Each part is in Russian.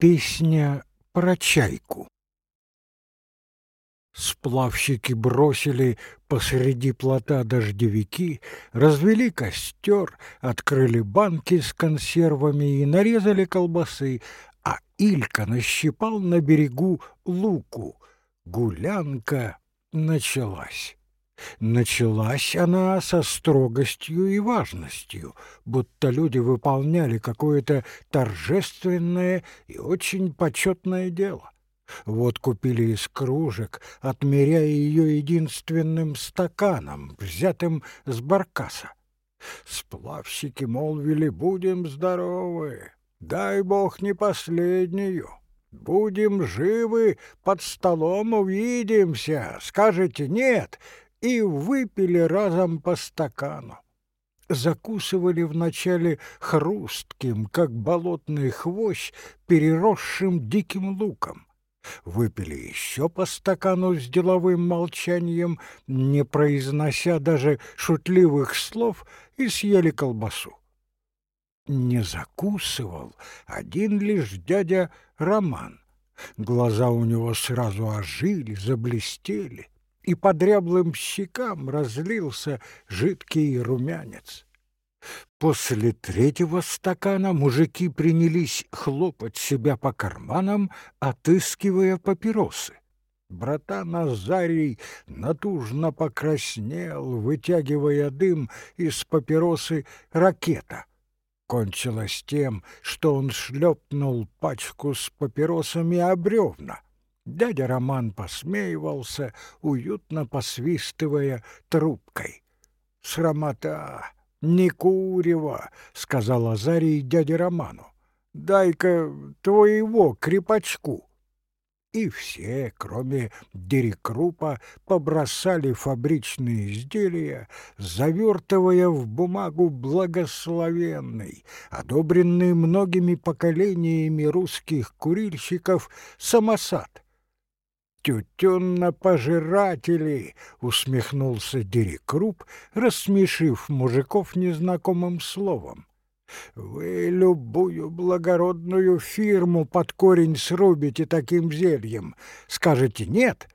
Песня про чайку. Сплавщики бросили посреди плота дождевики, развели костер, открыли банки с консервами и нарезали колбасы, а Илька нащипал на берегу луку. Гулянка началась. Началась она со строгостью и важностью, будто люди выполняли какое-то торжественное и очень почетное дело. Вот купили из кружек, отмеряя ее единственным стаканом, взятым с баркаса. Сплавщики молвили, будем здоровы, дай бог не последнюю. Будем живы, под столом увидимся. Скажете «нет», и выпили разом по стакану. Закусывали вначале хрустким, как болотный хвощ, переросшим диким луком. Выпили еще по стакану с деловым молчанием, не произнося даже шутливых слов, и съели колбасу. Не закусывал один лишь дядя Роман. Глаза у него сразу ожили, заблестели и по дряблым щекам разлился жидкий румянец. После третьего стакана мужики принялись хлопать себя по карманам, отыскивая папиросы. Братан Азарий натужно покраснел, вытягивая дым из папиросы ракета. Кончилось тем, что он шлепнул пачку с папиросами о бревна. Дядя Роман посмеивался, уютно посвистывая трубкой. «Срамота! Не курево!» — сказал Азарий дяде Роману. «Дай-ка твоего крепачку!» И все, кроме Дерекрупа, побросали фабричные изделия, завертывая в бумагу благословенный, одобренный многими поколениями русских курильщиков, самосад — «Тютюнно-пожиратели!» — усмехнулся Дерекруп, рассмешив мужиков незнакомым словом. «Вы любую благородную фирму под корень срубите таким зельем. Скажете «нет»?»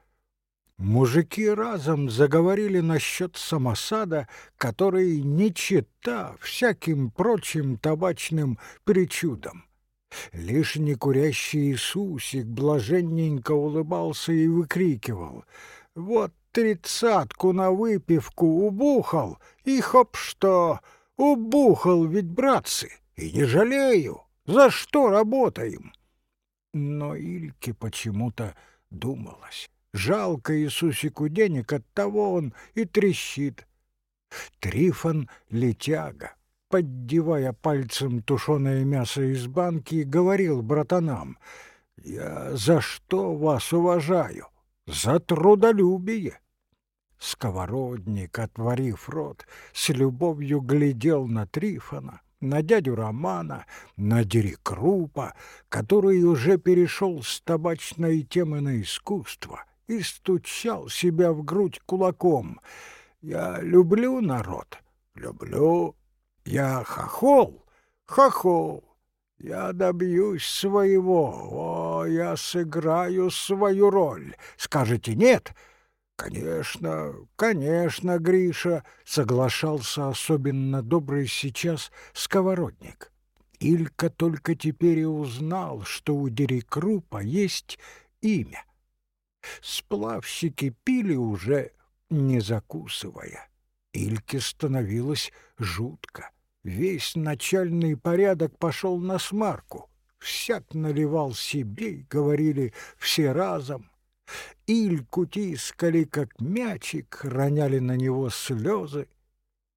Мужики разом заговорили насчет самосада, который не чита всяким прочим табачным причудам. Лишь некурящий Иисусик блаженненько улыбался и выкрикивал «Вот тридцатку на выпивку убухал, и хоп что! Убухал ведь, братцы, и не жалею! За что работаем?» Но Ильке почему-то думалось. Жалко Иисусику денег, оттого он и трещит. Трифон летяга, поддевая пальцем тушеное мясо из банки, говорил братанам, «Я за что вас уважаю? За трудолюбие!» Сковородник, отворив рот, с любовью глядел на Трифона, на дядю Романа, на Дерекрупа, который уже перешел с табачной темы на искусство и стучал себя в грудь кулаком. «Я люблю народ, люблю я хохол, хохол. Я добьюсь своего, о, я сыграю свою роль. Скажете нет? Конечно, конечно, Гриша, соглашался особенно добрый сейчас сковородник. Илька только теперь и узнал, что у Дерекрупа есть имя. Сплавщики пили уже, не закусывая. Ильке становилось жутко. Весь начальный порядок пошел на смарку. Всяк наливал себе, говорили все разом. Ильку тискали, как мячик, роняли на него слезы.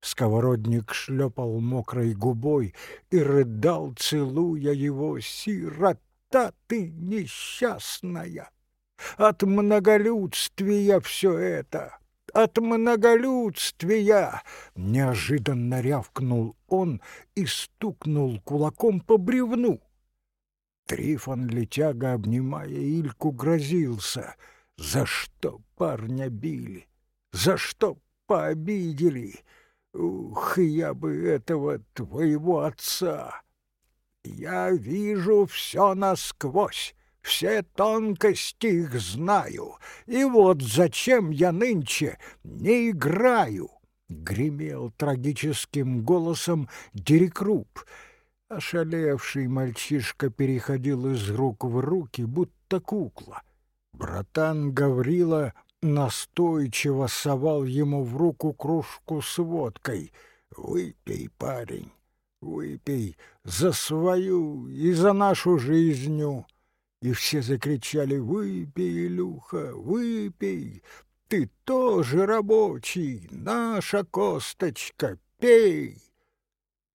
Сковородник шлепал мокрой губой и рыдал, целуя его, «Сирота ты несчастная! От многолюдствия все это!» От многолюдствия!» Неожиданно рявкнул он и стукнул кулаком по бревну. Трифон летяга, обнимая Ильку, грозился. «За что парня били? За что пообидели? Ух, я бы этого твоего отца!» Я вижу все насквозь, все тонкости их знаю, и вот зачем я нынче не играю!» Гремел трагическим голосом Дерекруп. Ошалевший мальчишка переходил из рук в руки, будто кукла. Братан Гаврила настойчиво совал ему в руку кружку с водкой. «Выпей, парень, выпей за свою и за нашу жизнью!» И все закричали «Выпей, Илюха, выпей! Ты тоже рабочий, наша косточка, пей!»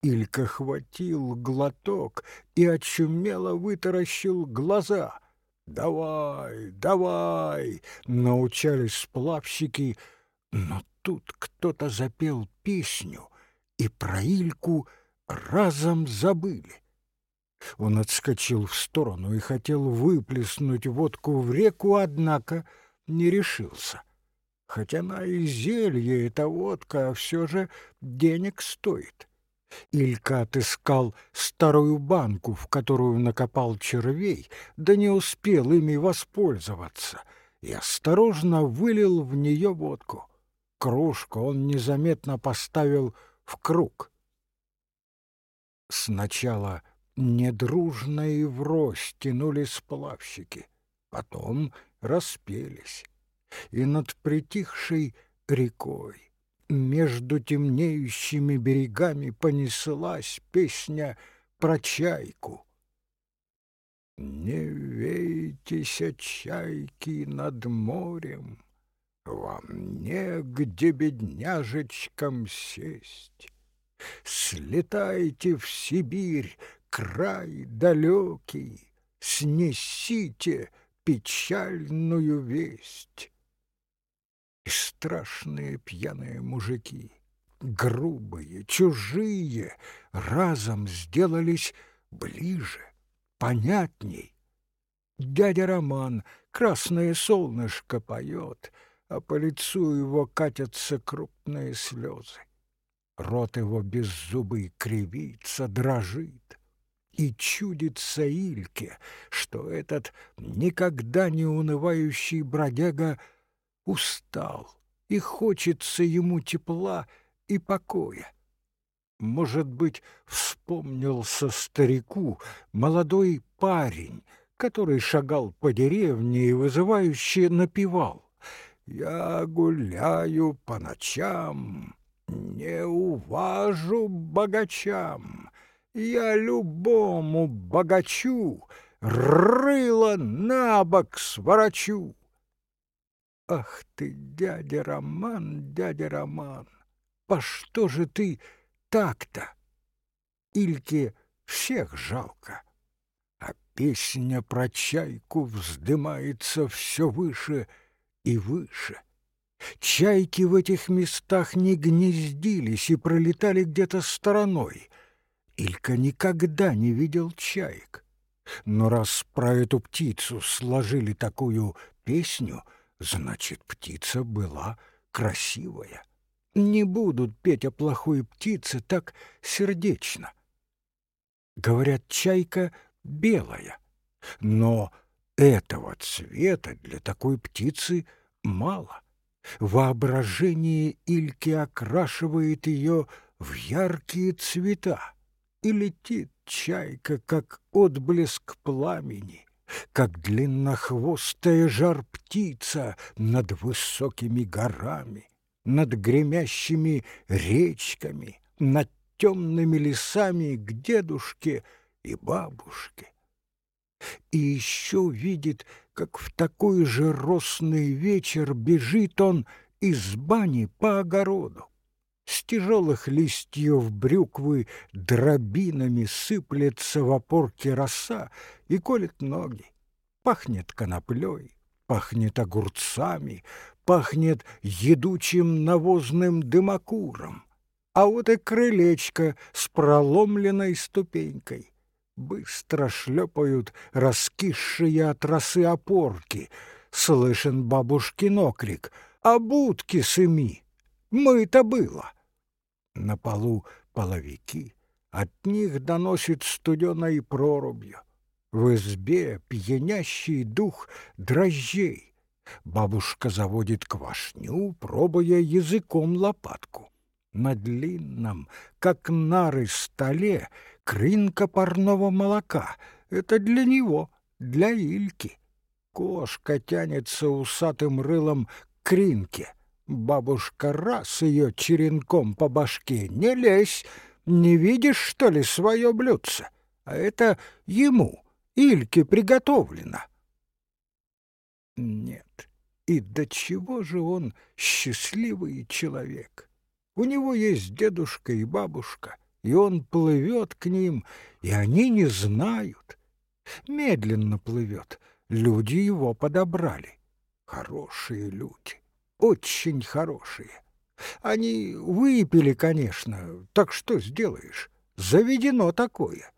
Илька хватил глоток и очумело вытаращил глаза. «Давай, давай!» — научались сплавщики, но тут кто-то запел песню, и про Ильку разом забыли. Он отскочил в сторону и хотел выплеснуть водку в реку, однако не решился. Хотя на и зелье эта водка, все же денег стоит. Илька отыскал старую банку, в которую накопал червей, да не успел ими воспользоваться, и осторожно вылил в нее водку. Кружку он незаметно поставил в круг. Сначала недружно и врозь тянулись плавщики, потом распелись, и над притихшей рекой между темнеющими берегами понеслась песня про чайку. Не вейтесь, чайки над морем, Вам негде бедняжечкам сесть. Слетайте в Сибирь, край далекий, Снесите печальную весть и страшные пьяные мужики, грубые, чужие, разом сделались ближе, понятней. Дядя Роман красное солнышко поет, а по лицу его катятся крупные слезы. Рот его беззубый кривится, дрожит. И чудится Ильке, что этот никогда не унывающий бродяга — устал, и хочется ему тепла и покоя. Может быть, вспомнился старику молодой парень, который шагал по деревне и вызывающе напевал. «Я гуляю по ночам, не уважу богачам, я любому богачу рыло на бок сворачу». Ах ты, дядя Роман, дядя Роман, по что же ты так-то? Ильке всех жалко, а песня про чайку вздымается все выше и выше. Чайки в этих местах не гнездились и пролетали где-то стороной. Илька никогда не видел чаек. Но раз про эту птицу сложили такую песню — Значит, птица была красивая. Не будут петь о плохой птице так сердечно. Говорят, чайка белая, но этого цвета для такой птицы мало. Воображение Ильки окрашивает ее в яркие цвета, и летит чайка, как отблеск пламени, как длиннохвостая жар-птица над высокими горами, над гремящими речками, над темными лесами к дедушке и бабушке. И еще видит, как в такой же росный вечер бежит он из бани по огороду. С тяжелых листьев брюквы дробинами сыплется в опорке роса и колет ноги. Пахнет коноплей, пахнет огурцами, пахнет едучим навозным дымокуром. А вот и крылечко с проломленной ступенькой. Быстро шлепают раскисшие от росы опорки. Слышен бабушкин окрик «А будки сыми!» Мы-то было. На полу половики, от них доносит студеной прорубью. В избе пьянящий дух дрожжей. Бабушка заводит квашню, пробуя языком лопатку. На длинном, как нары столе, крынка парного молока. Это для него, для Ильки. Кошка тянется усатым рылом к кринке. Бабушка раз ее черенком по башке. «Не лезь! Не видишь, что ли, свое блюдце? А это ему, Ильке, приготовлено». Нет, и до чего же он счастливый человек? У него есть дедушка и бабушка, и он плывет к ним, и они не знают. Медленно плывет — Люди его подобрали. Хорошие люди, очень хорошие. Они выпили, конечно, так что сделаешь? Заведено такое.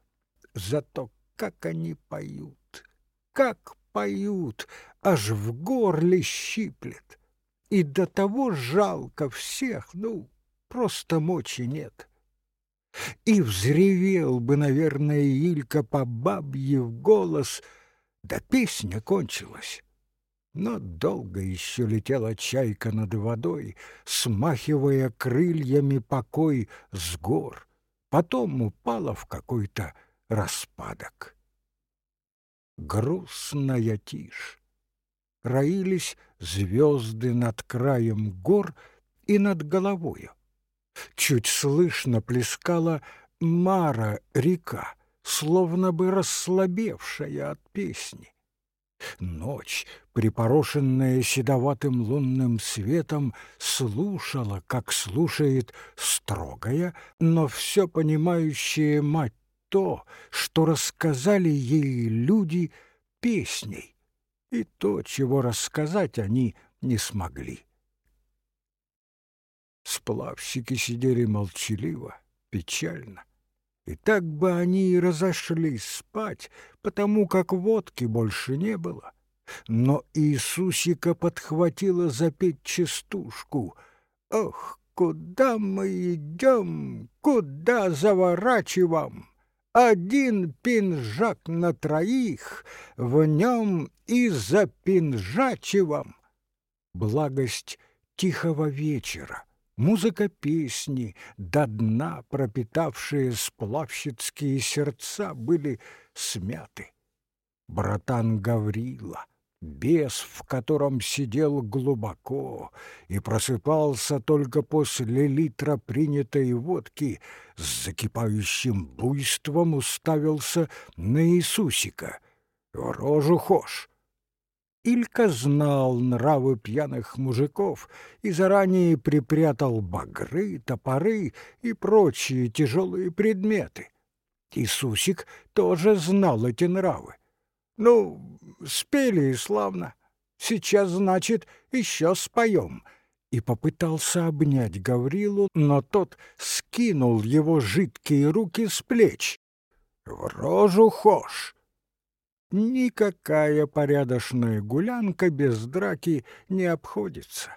Зато как они поют, как поют, аж в горле щиплет. И до того жалко всех, ну, просто мочи нет. И взревел бы, наверное, Илька по бабье в голос — да песня кончилась. Но долго еще летела чайка над водой, смахивая крыльями покой с гор, потом упала в какой-то распадок. Грустная тишь. Роились звезды над краем гор и над головою. Чуть слышно плескала Мара река, словно бы расслабевшая от песни. Ночь, припорошенная седоватым лунным светом, слушала, как слушает строгая, но все понимающая мать то, что рассказали ей люди песней, и то, чего рассказать они не смогли. Сплавщики сидели молчаливо, печально. И так бы они и разошлись спать, потому как водки больше не было. Но Иисусика подхватила запеть частушку. «Ох, куда мы идем, куда заворачиваем? Один пинжак на троих, в нем и запинжачивам». Благость тихого вечера Музыка песни, до дна пропитавшие сплавщицкие сердца, были смяты. Братан Гаврила, бес, в котором сидел глубоко и просыпался только после литра принятой водки, с закипающим буйством уставился на Иисусика. «В рожу хошь!» Илька знал нравы пьяных мужиков и заранее припрятал багры, топоры и прочие тяжелые предметы. Иисусик тоже знал эти нравы. Ну, спели славно. Сейчас, значит, еще споем. И попытался обнять Гаврилу, но тот скинул его жидкие руки с плеч. «В рожу хошь!» Никакая порядочная гулянка без драки не обходится.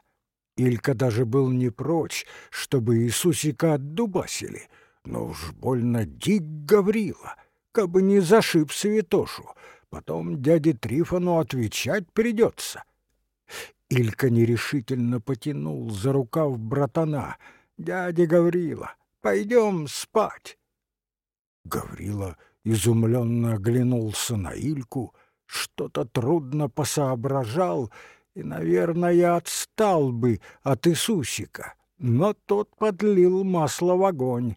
Илька даже был не прочь, чтобы Иисусика отдубасили, но уж больно дик Гаврила, кабы не зашиб святошу, потом дяде Трифону отвечать придется. Илька нерешительно потянул за рукав братана. «Дядя Гаврила, пойдем спать!» Гаврила изумленно оглянулся на Ильку, что-то трудно посоображал и, наверное, отстал бы от Иисусика, но тот подлил масло в огонь.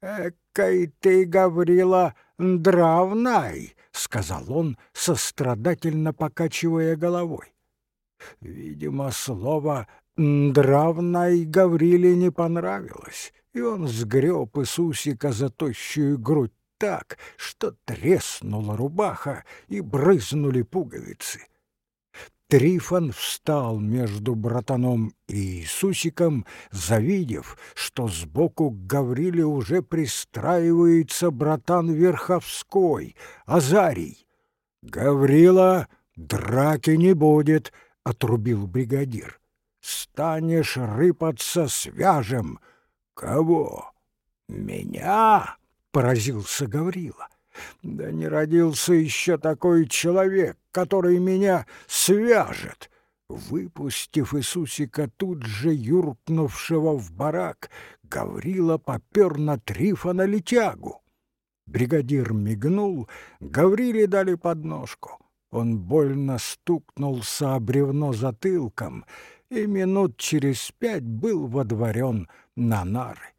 «Экай ты, Гаврила, дравнай!» — сказал он, сострадательно покачивая головой. Видимо, слово «дравнай» Гавриле не понравилось, и он сгреб Иисусика за тощую грудь так, что треснула рубаха и брызнули пуговицы. Трифон встал между братаном и Иисусиком, завидев, что сбоку к Гавриле уже пристраивается братан Верховской, Азарий. «Гаврила, драки не будет», — отрубил бригадир. «Станешь рыпаться свяжем». «Кого?» «Меня?» поразился Гаврила. Да не родился еще такой человек, который меня свяжет. Выпустив Иисусика тут же юркнувшего в барак, Гаврила попер на Трифона летягу. Бригадир мигнул, Гавриле дали подножку. Он больно стукнулся о бревно затылком и минут через пять был водворен на нары.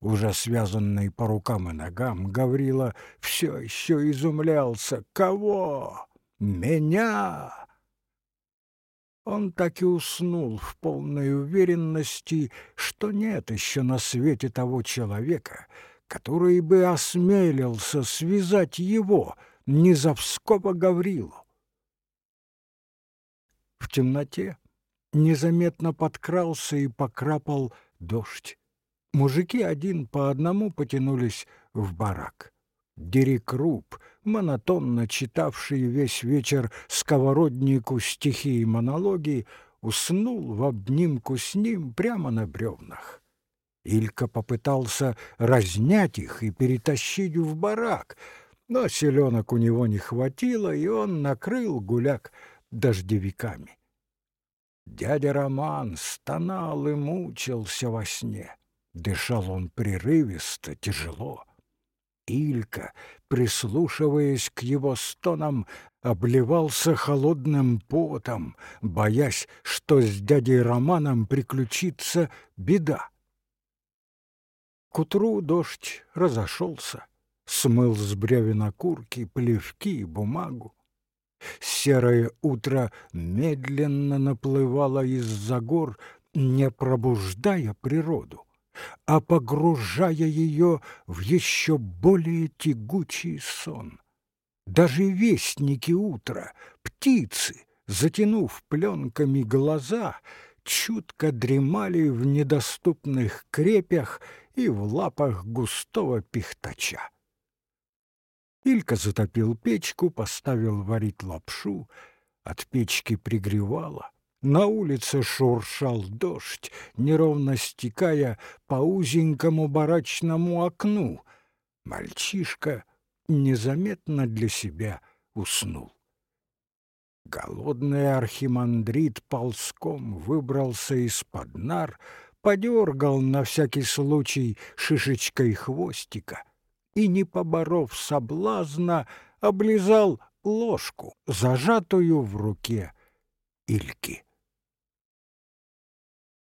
Уже связанный по рукам и ногам, Гаврила все еще изумлялся. «Кого? Меня!» Он так и уснул в полной уверенности, что нет еще на свете того человека, который бы осмелился связать его, Низовского Гаврилу. В темноте незаметно подкрался и покрапал дождь. Мужики один по одному потянулись в барак. Дерекруп, монотонно читавший весь вечер сковороднику стихи и монологи, уснул в обнимку с ним прямо на бревнах. Илька попытался разнять их и перетащить в барак, но селенок у него не хватило, и он накрыл гуляк дождевиками. Дядя Роман стонал и мучился во сне. Дышал он прерывисто, тяжело. Илька, прислушиваясь к его стонам, обливался холодным потом, боясь, что с дядей Романом приключится беда. К утру дождь разошелся, смыл с бревен окурки, плевки и бумагу. Серое утро медленно наплывало из-за гор, не пробуждая природу а погружая ее в еще более тягучий сон. Даже вестники утра, птицы, затянув пленками глаза, чутко дремали в недоступных крепях и в лапах густого пихтача. Илька затопил печку, поставил варить лапшу, от печки пригревало, на улице шуршал дождь, неровно стекая по узенькому барачному окну. Мальчишка незаметно для себя уснул. Голодный архимандрит ползком выбрался из-под нар, подергал на всякий случай шишечкой хвостика и, не поборов соблазна, облизал ложку, зажатую в руке Ильки.